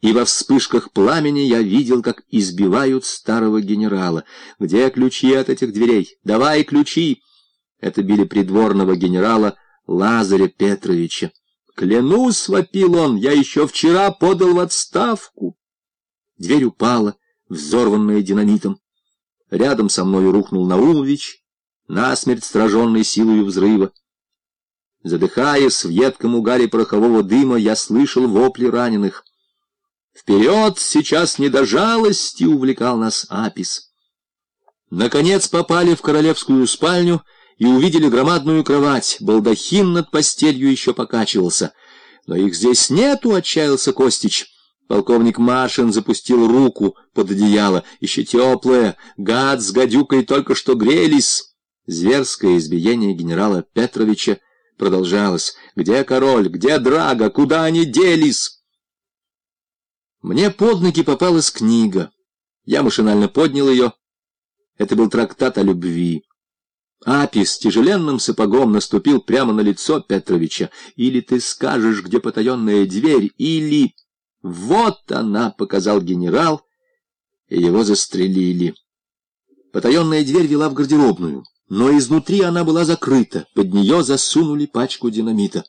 и во вспышках пламени я видел, как избивают старого генерала. «Где ключи от этих дверей? Давай ключи!» Это били придворного генерала Лазаря Петровича. «Клянусь!» — вопил он, — «я еще вчера подал в отставку!» Дверь упала, взорванная динамитом. Рядом со мной рухнул Наумович, насмерть сраженный силою взрыва. Задыхаясь в едком угаре порохового дыма, я слышал вопли раненых. «Вперед! Сейчас не до жалости!» — увлекал нас Апис. Наконец попали в королевскую спальню и увидели громадную кровать. Балдахин над постелью еще покачивался. «Но их здесь нету!» — отчаялся Костич. Полковник Машин запустил руку под одеяло. «Еще теплое! Гад с гадюкой только что грелись!» Зверское избиение генерала Петровича продолжалось. «Где король? Где Драга? Куда они делись?» Мне под ноги попалась книга. Я машинально поднял ее. Это был трактат о любви. Апис тяжеленным сапогом наступил прямо на лицо Петровича. «Или ты скажешь, где потаенная дверь, или...» «Вот она!» — показал генерал, и его застрелили. Потаенная дверь вела в гардеробную, но изнутри она была закрыта, под нее засунули пачку динамита.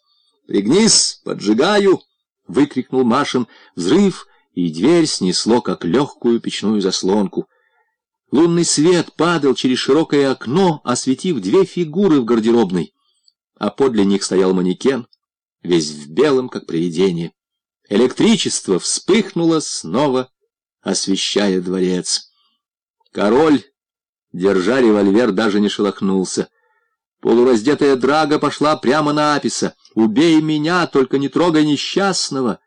«Пригнись, поджигаю!» — выкрикнул Машин. Взрыв — и дверь снесло, как легкую печную заслонку. Лунный свет падал через широкое окно, осветив две фигуры в гардеробной, а подле них стоял манекен, весь в белом, как привидение. Электричество вспыхнуло снова, освещая дворец. Король, держа револьвер, даже не шелохнулся. Полураздетая драга пошла прямо на Аписа. «Убей меня, только не трогай несчастного!»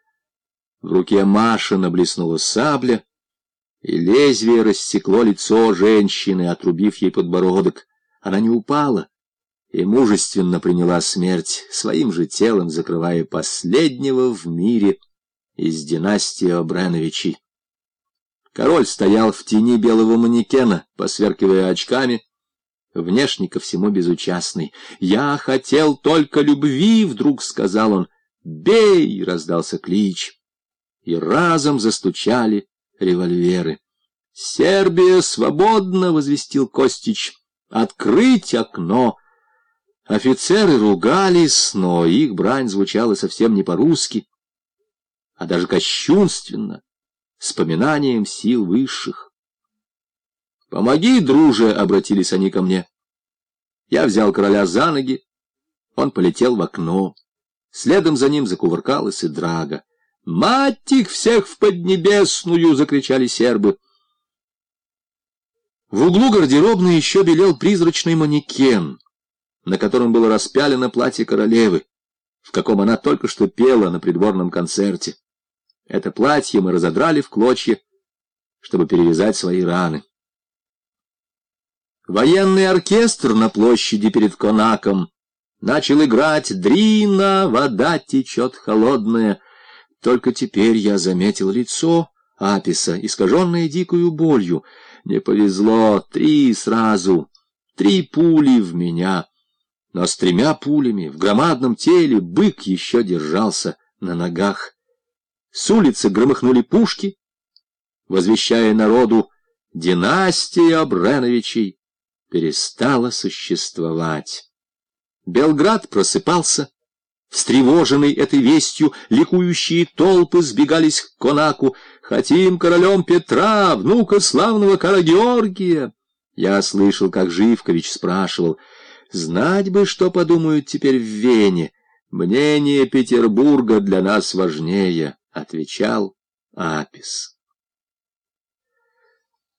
В руке Маши наблеснула сабля, и лезвие рассекло лицо женщины, отрубив ей подбородок. Она не упала и мужественно приняла смерть, своим же телом закрывая последнего в мире из династии Обреновичей. Король стоял в тени белого манекена, посверкивая очками, внешне ко всему безучастный. «Я хотел только любви!» — вдруг сказал он. «Бей!» — раздался клич и разом застучали револьверы. «Сербия свободна!» — возвестил Костич. «Открыть окно!» Офицеры ругались, но их брань звучала совсем не по-русски, а даже кощунственно, с поминанием сил высших. «Помоги, друже!» — обратились они ко мне. Я взял короля за ноги, он полетел в окно. Следом за ним закувыркалась и драга. «Мать их всех в Поднебесную!» — закричали сербы. В углу гардеробной еще белел призрачный манекен, на котором было распялено платье королевы, в каком она только что пела на придворном концерте. Это платье мы разодрали в клочья, чтобы перевязать свои раны. Военный оркестр на площади перед Конаком начал играть «Дрина, вода течет холодная», только теперь я заметил лицо Аписа, искаженное дикою болью. Не повезло, три сразу, три пули в меня. Но с тремя пулями в громадном теле бык еще держался на ногах. С улицы громыхнули пушки, возвещая народу, династия Абреновичей перестала существовать. Белград просыпался, Встревоженный этой вестью, ликующие толпы сбегались к Конаку. «Хотим королем Петра, внука славного Кара Георгия!» Я слышал, как Живкович спрашивал, «Знать бы, что подумают теперь в Вене. Мнение Петербурга для нас важнее», — отвечал Апис.